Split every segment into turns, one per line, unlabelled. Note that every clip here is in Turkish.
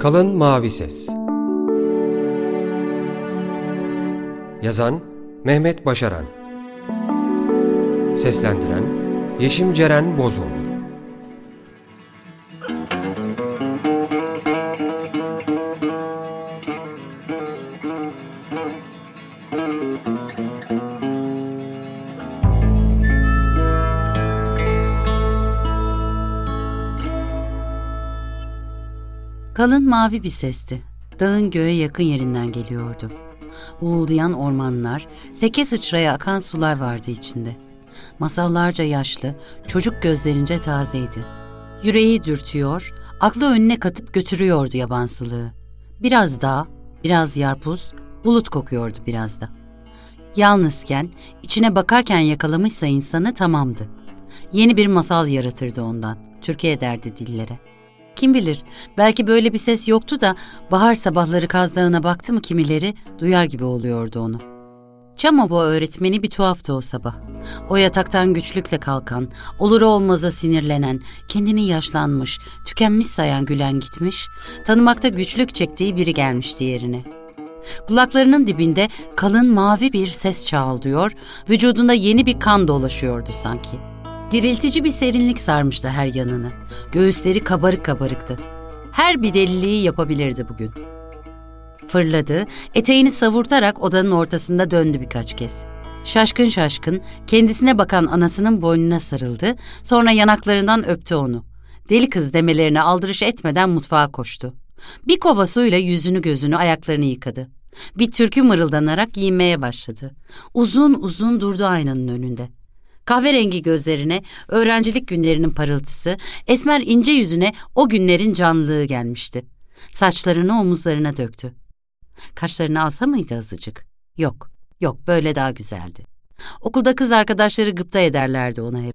Kalın Mavi Ses. Yazan Mehmet Başaran. Seslendiren Yeşim Ceren Bozoğlu
Kalın mavi bir sesti. Dağın göğe yakın yerinden geliyordu. Uğuldayan ormanlar, seke sıçraya akan sular vardı içinde. Masallarca yaşlı, çocuk gözlerince tazeydi. Yüreği dürtüyor, aklı önüne katıp götürüyordu yabansılığı. Biraz dağ, biraz yarpuz, bulut kokuyordu biraz da. Yalnızken, içine bakarken yakalamışsa insanı tamamdı. Yeni bir masal yaratırdı ondan, Türkiye ederdi dillere.'' Kim bilir, belki böyle bir ses yoktu da bahar sabahları Kaz baktı mı kimileri duyar gibi oluyordu onu. Çamobo öğretmeni bir tuhaftı o sabah. O yataktan güçlükle kalkan, olur olmaza sinirlenen, kendini yaşlanmış, tükenmiş sayan Gülen gitmiş, tanımakta güçlük çektiği biri gelmişti yerine. Kulaklarının dibinde kalın mavi bir ses çağıldıyor, vücudunda yeni bir kan dolaşıyordu sanki.'' Diriltici bir serinlik sarmıştı her yanını. Göğüsleri kabarık kabarıktı. Her bir deliliği yapabilirdi bugün. Fırladı, eteğini savurtarak odanın ortasında döndü birkaç kez. Şaşkın şaşkın kendisine bakan anasının boynuna sarıldı, sonra yanaklarından öptü onu. Deli kız demelerini aldırış etmeden mutfağa koştu. Bir kova suyla yüzünü gözünü ayaklarını yıkadı. Bir türkü mırıldanarak giyinmeye başladı. Uzun uzun durdu aynanın önünde. Kahverengi gözlerine öğrencilik günlerinin parıltısı, esmer ince yüzüne o günlerin canlılığı gelmişti. Saçlarını omuzlarına döktü. Kaşlarını alsa mıydı azıcık? Yok, yok böyle daha güzeldi. Okulda kız arkadaşları gıpta ederlerdi ona hep.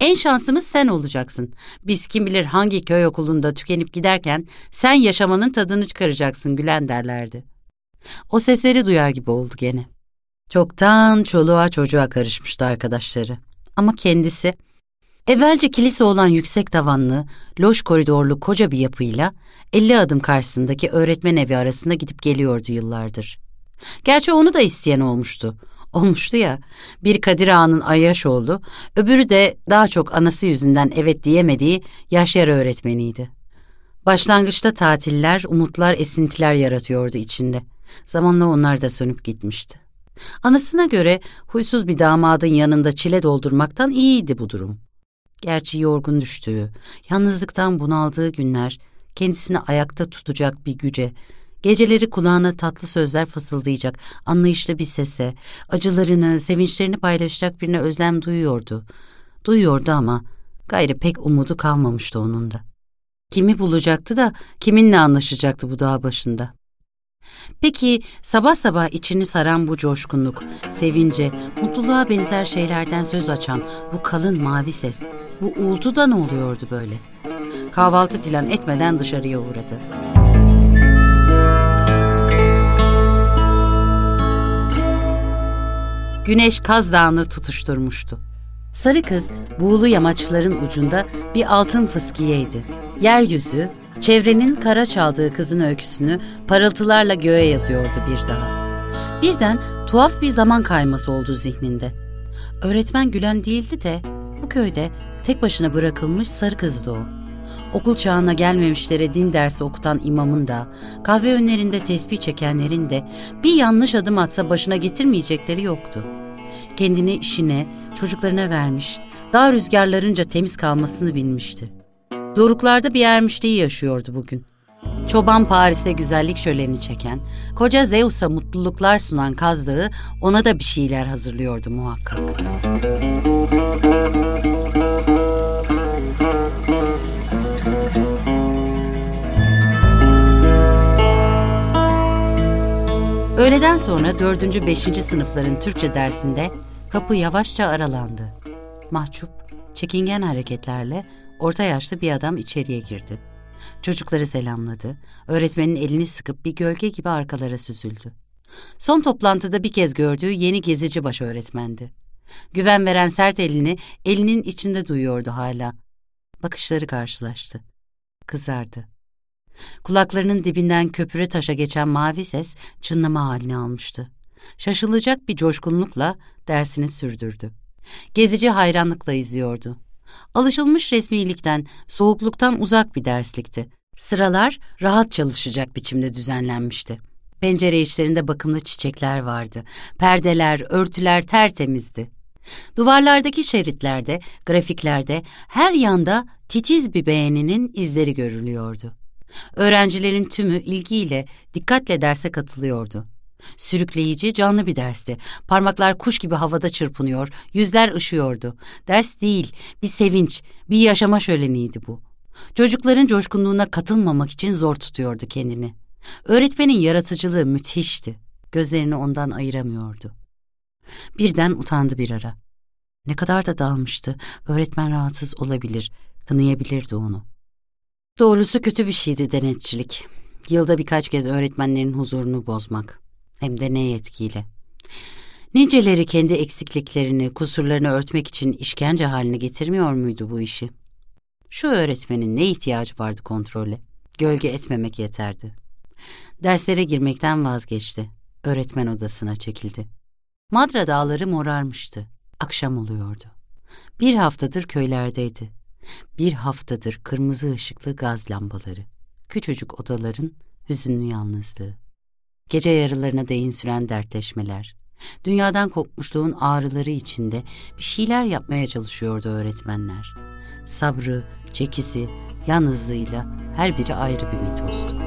En şansımız sen olacaksın. Biz kim bilir hangi köy okulunda tükenip giderken sen yaşamanın tadını çıkaracaksın Gülen derlerdi. O sesleri duyar gibi oldu gene. Çoktan çoluğa çocuğa karışmıştı arkadaşları. Ama kendisi evvelce kilise olan yüksek tavanlı, loş koridorlu koca bir yapıyla 50 adım karşısındaki öğretmen evi arasında gidip geliyordu yıllardır. Gerçi onu da isteyen olmuştu. Olmuştu ya, bir Kadir Ağa'nın Ayyaşoğlu, öbürü de daha çok anası yüzünden evet diyemediği Yaşar öğretmeniydi. Başlangıçta tatiller, umutlar, esintiler yaratıyordu içinde. Zamanla onlar da sönüp gitmişti. Anasına göre huysuz bir damadın yanında çile doldurmaktan iyiydi bu durum. Gerçi yorgun düştüğü, yalnızlıktan bunaldığı günler kendisini ayakta tutacak bir güce, geceleri kulağına tatlı sözler fısıldayacak, anlayışlı bir sese, acılarını, sevinçlerini paylaşacak birine özlem duyuyordu. Duyuyordu ama gayrı pek umudu kalmamıştı onun da. Kimi bulacaktı da kiminle anlaşacaktı bu dağ başında? Peki sabah sabah içini saran bu coşkunluk, sevince, mutluluğa benzer şeylerden söz açan bu kalın mavi ses, bu uğultu da ne oluyordu böyle? Kahvaltı filan etmeden dışarıya uğradı. Güneş Kaz Dağı'nı tutuşturmuştu. Sarı kız buğulu yamaçların ucunda bir altın fıskiyeydi. Yeryüzü, çevrenin kara çaldığı kızın öyküsünü parıltılarla göğe yazıyordu bir daha. Birden tuhaf bir zaman kayması oldu zihninde. Öğretmen Gülen değildi de bu köyde tek başına bırakılmış sarı kızdı o. Okul çağına gelmemişlere din dersi okutan imamın da, kahve önlerinde tesbih çekenlerin de bir yanlış adım atsa başına getirmeyecekleri yoktu. Kendini işine, çocuklarına vermiş, dağ rüzgarlarınca temiz kalmasını bilmişti. Doruklarda bir ermişliği yaşıyordu bugün. Çoban Paris'e güzellik şöleni çeken, koca Zeus'a mutluluklar sunan kazdığı ona da bir şeyler hazırlıyordu muhakkak. Öğleden sonra dördüncü, beşinci sınıfların Türkçe dersinde kapı yavaşça aralandı. Mahcup, çekingen hareketlerle orta yaşlı bir adam içeriye girdi. Çocukları selamladı, öğretmenin elini sıkıp bir gölge gibi arkalara süzüldü. Son toplantıda bir kez gördüğü yeni gezici baş öğretmendi. Güven veren sert elini elinin içinde duyuyordu hala. Bakışları karşılaştı. Kızardı. Kulaklarının dibinden köpüre taşa geçen mavi ses çınlama halini almıştı. Şaşılacak bir coşkunlukla dersini sürdürdü. Gezici hayranlıkla izliyordu. Alışılmış resmilikten, soğukluktan uzak bir derslikti. Sıralar rahat çalışacak biçimde düzenlenmişti. Pencere içlerinde bakımlı çiçekler vardı. Perdeler, örtüler tertemizdi. Duvarlardaki şeritlerde, grafiklerde her yanda titiz bir beğeninin izleri görülüyordu. Öğrencilerin tümü ilgiyle, dikkatle derse katılıyordu. Sürükleyici, canlı bir dersti. Parmaklar kuş gibi havada çırpınıyor, yüzler ışıyordu. Ders değil, bir sevinç, bir yaşama şöleniydi bu. Çocukların coşkunluğuna katılmamak için zor tutuyordu kendini. Öğretmenin yaratıcılığı müthişti. Gözlerini ondan ayıramıyordu. Birden utandı bir ara. Ne kadar da dalmıştı. Öğretmen rahatsız olabilir, kınayabilirdi onu. Doğrusu kötü bir şeydi denetçilik. Yılda birkaç kez öğretmenlerin huzurunu bozmak. Hem de ne yetkiyle. Niceleri kendi eksikliklerini, kusurlarını örtmek için işkence haline getirmiyor muydu bu işi? Şu öğretmenin ne ihtiyacı vardı kontrole? Gölge etmemek yeterdi. Derslere girmekten vazgeçti. Öğretmen odasına çekildi. Madra dağları morarmıştı. Akşam oluyordu. Bir haftadır köylerdeydi. Bir haftadır kırmızı ışıklı gaz lambaları. Küçücük odaların hüzünlü yalnızlığı. Gece yarılarına değin süren dertleşmeler. Dünyadan kopmuşluğun ağrıları içinde bir şeyler yapmaya çalışıyordu öğretmenler. Sabrı, çekisi, yalnızlığıyla her biri ayrı bir mitozdu.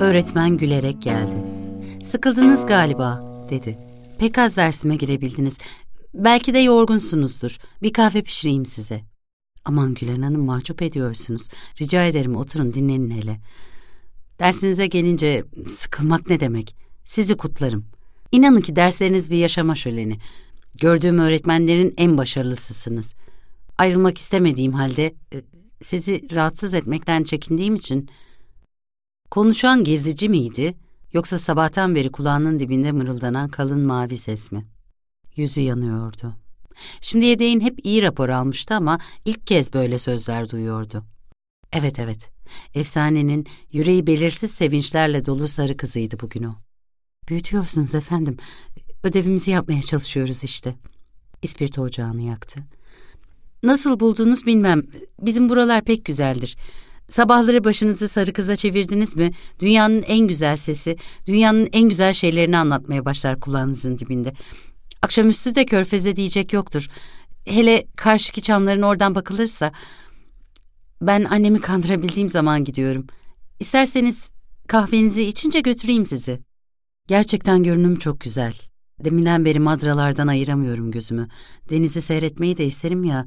Öğretmen gülerek geldi. Sıkıldınız galiba, dedi. Pek az dersime girebildiniz. Belki de yorgunsunuzdur. Bir kahve pişireyim size. Aman Gülen Hanım mahcup ediyorsunuz. Rica ederim oturun dinlenin hele. Dersinize gelince sıkılmak ne demek? Sizi kutlarım. İnanın ki dersleriniz bir yaşama şöleni. Gördüğüm öğretmenlerin en başarılısısınız. Ayrılmak istemediğim halde e, sizi rahatsız etmekten çekindiğim için konuşan gezici miydi yoksa sabahtan beri kulağının dibinde mırıldanan kalın mavi ses mi? Yüzü yanıyordu. Şimdiye değin hep iyi rapor almıştı ama ilk kez böyle sözler duyuyordu. Evet evet, efsanenin yüreği belirsiz sevinçlerle dolu sarı kızıydı bugün o. Büyütüyorsunuz efendim. Ödevimizi yapmaya çalışıyoruz işte. İspirto ocağını yaktı. Nasıl buldunuz bilmem. Bizim buralar pek güzeldir. Sabahları başınızı sarı kıza çevirdiniz mi? Dünyanın en güzel sesi, dünyanın en güzel şeylerini anlatmaya başlar kulağınızın dibinde. Akşamüstü de körfeze diyecek yoktur. Hele karşıki çamların oradan bakılırsa... Ben annemi kandırabildiğim zaman gidiyorum. İsterseniz kahvenizi içince götüreyim sizi. Gerçekten görünüm çok güzel. Deminden beri madralardan ayıramıyorum gözümü. Denizi seyretmeyi de isterim ya.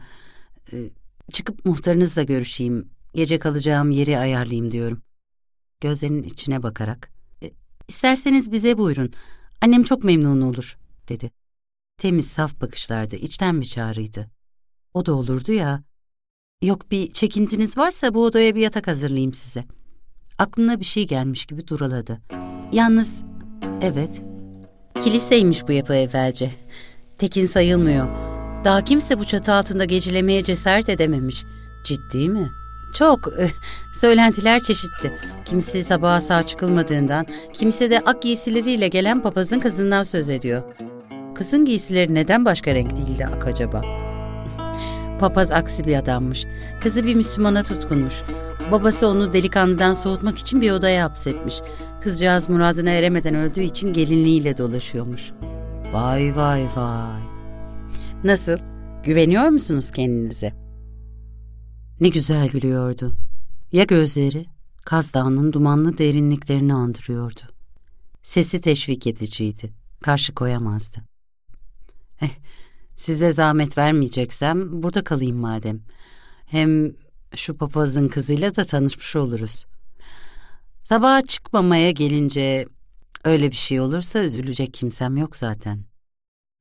Ee, çıkıp muhtarınızla görüşeyim. Gece kalacağım yeri ayarlayayım diyorum. Gözlerinin içine bakarak. E, isterseniz bize buyurun. Annem çok memnun olur, dedi. Temiz saf bakışlardı, içten bir çağrıydı. O da olurdu ya. Yok bir çekintiniz varsa bu odaya bir yatak hazırlayayım size. Aklına bir şey gelmiş gibi duraladı. Yalnız, evet, kiliseymiş bu yapı evvelce. Tekin sayılmıyor. Daha kimse bu çatı altında gecelemeye cesaret edememiş. Ciddi mi? Çok. Söylentiler çeşitli. Kimisi sabaha sağ çıkılmadığından, kimisi de ak giysileriyle gelen papazın kızından söz ediyor. Kızın giysileri neden başka renk değildi acaba? Papaz aksi bir adammış. Kızı bir Müslümana tutkunmuş. Babası onu delikanlıdan soğutmak için bir odaya hapsetmiş. Kızcağız muradına eremeden öldüğü için gelinliğiyle dolaşıyormuş. Vay vay vay. Nasıl? Güveniyor musunuz kendinize? Ne güzel gülüyordu. Ya gözleri? Kaz Dağı'nın dumanlı derinliklerini andırıyordu. Sesi teşvik ediciydi. Karşı koyamazdı. Eh, size zahmet vermeyeceksem burada kalayım madem. Hem şu papazın kızıyla da tanışmış oluruz. Sabaha çıkmamaya gelince öyle bir şey olursa üzülecek kimsem yok zaten.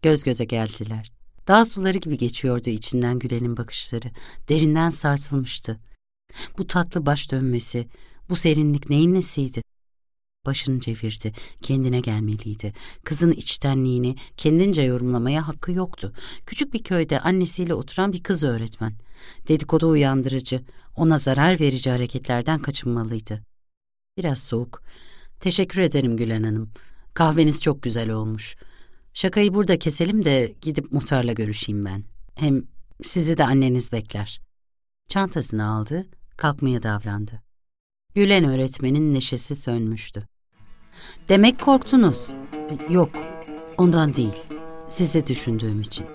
Göz göze geldiler. Dağ suları gibi geçiyordu içinden Gülen'in bakışları. Derinden sarsılmıştı. Bu tatlı baş dönmesi, bu serinlik neyin nesiydi? Başını çevirdi. Kendine gelmeliydi. Kızın içtenliğini kendince yorumlamaya hakkı yoktu. Küçük bir köyde annesiyle oturan bir kız öğretmen. Dedikodu uyandırıcı, ona zarar verici hareketlerden kaçınmalıydı. Biraz soğuk. Teşekkür ederim Gülen Hanım. Kahveniz çok güzel olmuş. Şakayı burada keselim de gidip muhtarla görüşeyim ben. Hem sizi de anneniz bekler. Çantasını aldı, kalkmaya davrandı. Gülen öğretmenin neşesi sönmüştü. Demek korktunuz. Yok, ondan değil. Sizi düşündüğüm için.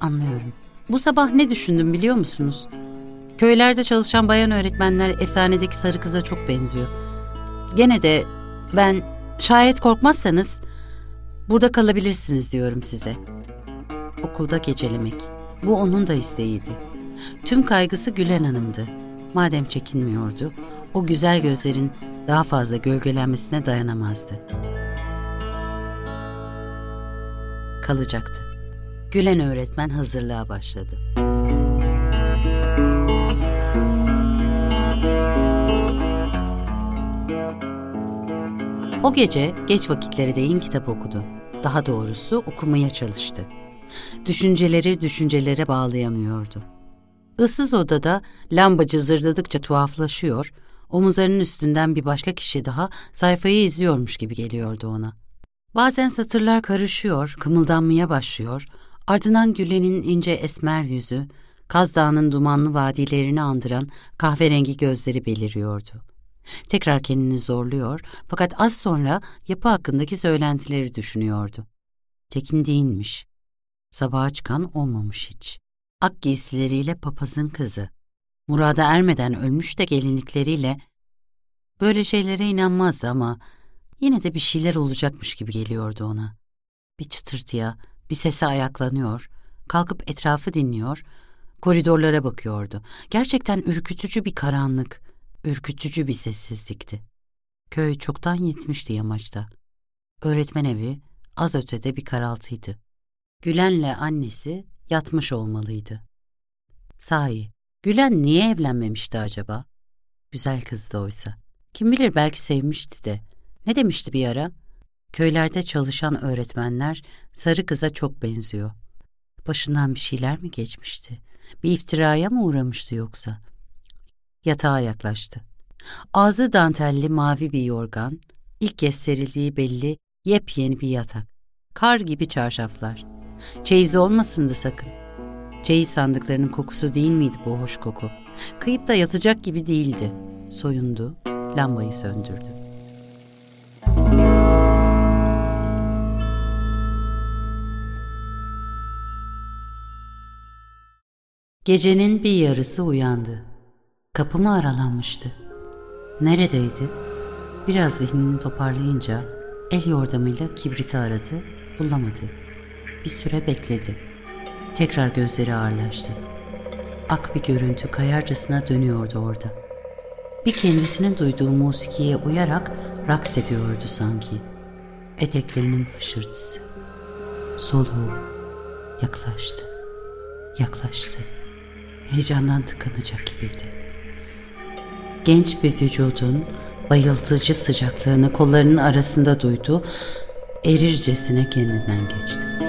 Anlıyorum. Bu sabah ne düşündüm biliyor musunuz? Köylerde çalışan bayan öğretmenler efsanedeki sarı kıza çok benziyor. Gene de ben şayet korkmazsanız burada kalabilirsiniz diyorum size. Okulda gecelemek. Bu onun da isteğiydi. Tüm kaygısı Gülen Hanım'dı. Madem çekinmiyordu, o güzel gözlerin daha fazla gölgelenmesine dayanamazdı. Kalacaktı. Gülen öğretmen hazırlığa başladı. O gece geç vakitlere değin kitap okudu. Daha doğrusu okumaya çalıştı. Düşünceleri düşüncelere bağlayamıyordu. Issız odada lambacı zırladıkça tuhaflaşıyor, omuzlarının üstünden bir başka kişi daha sayfayı izliyormuş gibi geliyordu ona. Bazen satırlar karışıyor, kımıldanmaya başlıyor, ardından Gülen'in ince esmer yüzü, Kaz Dağı'nın dumanlı vadilerini andıran kahverengi gözleri beliriyordu. Tekrar kendini zorluyor fakat az sonra yapı hakkındaki söylentileri düşünüyordu. Tekin değilmiş. Sabaha çıkan olmamış hiç. Ak giysileriyle papazın kızı. Murada ermeden ölmüş de gelinlikleriyle böyle şeylere inanmazdı ama yine de bir şeyler olacakmış gibi geliyordu ona. Bir çıtırtıya, bir sese ayaklanıyor, kalkıp etrafı dinliyor, koridorlara bakıyordu. Gerçekten ürkütücü bir karanlık, ürkütücü bir sessizlikti. Köy çoktan yetmişti yamaçta. Öğretmen evi az ötede bir karaltıydı. Gülen'le annesi yatmış olmalıydı. Sahi, Gülen niye evlenmemişti acaba? Güzel kızdı oysa. Kim bilir belki sevmişti de. Ne demişti bir ara? Köylerde çalışan öğretmenler sarı kıza çok benziyor. Başından bir şeyler mi geçmişti? Bir iftiraya mı uğramıştı yoksa? Yatağa yaklaştı. Ağzı dantelli mavi bir yorgan, ilk kez serildiği belli yepyeni bir yatak. Kar gibi çarşaflar. Çeyiz olmasındı sakın. Çeyiz sandıklarının kokusu değil miydi bu hoş koku? Kıyıp da yatacak gibi değildi. Soyundu, lambayı söndürdü. Gecenin bir yarısı uyandı. Kapı mı aralanmıştı? Neredeydi? Biraz zihnini toparlayınca el yordamıyla kibriti aradı, bulamadı. Bir süre bekledi. Tekrar gözleri ağırlaştı. Ak bir görüntü kayarcasına dönüyordu orada. Bir kendisinin duyduğu musikiye uyarak raks ediyordu sanki. Eteklerinin hışırtısı. Soluğu yaklaştı. Yaklaştı. Heyecandan tıkanacak gibiydi. Genç bir vücudun bayıltıcı sıcaklığını kollarının arasında duydu, erircesine kendinden geçti.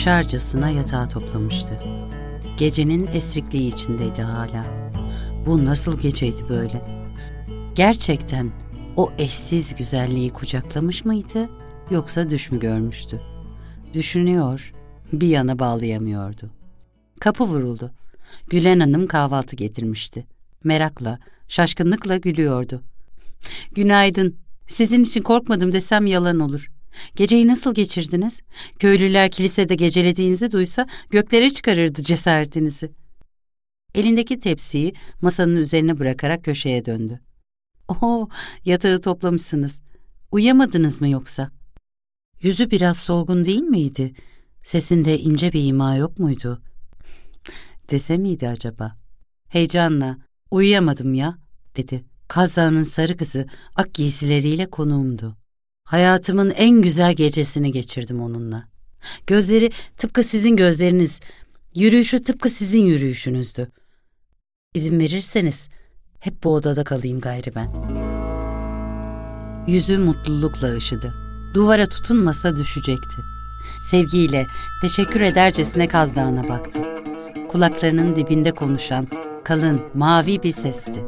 Okşarcasına yatağa toplamıştı. Gecenin esrikliği içindeydi hala. Bu nasıl geceydi böyle? Gerçekten o eşsiz güzelliği kucaklamış mıydı yoksa düş mü görmüştü? Düşünüyor, bir yana bağlayamıyordu. Kapı vuruldu. Gülen Hanım kahvaltı getirmişti. Merakla, şaşkınlıkla gülüyordu. Günaydın. Sizin için korkmadım desem yalan olur. Geceyi nasıl geçirdiniz? Köylüler kilisede gecelediğinizi duysa göklere çıkarırdı cesaretinizi. Elindeki tepsiyi masanın üzerine bırakarak köşeye döndü. Oho, yatağı toplamışsınız. Uyuyamadınız mı yoksa? Yüzü biraz solgun değil miydi? Sesinde ince bir ima yok muydu? Dese miydi acaba? Heyecanla, uyuyamadım ya, dedi Kaz Dağı'nın sarı kızı ak giysileriyle konuğumdu. Hayatımın en güzel gecesini geçirdim onunla. Gözleri tıpkı sizin gözleriniz, yürüyüşü tıpkı sizin yürüyüşünüzdü. İzin verirseniz hep bu odada kalayım gayrı ben. Yüzü mutlulukla ışıdı. Duvara tutunmasa düşecekti. Sevgiyle, teşekkür edercesine Kaz Dağı'na baktı. Kulaklarının dibinde konuşan, kalın, mavi bir sesti.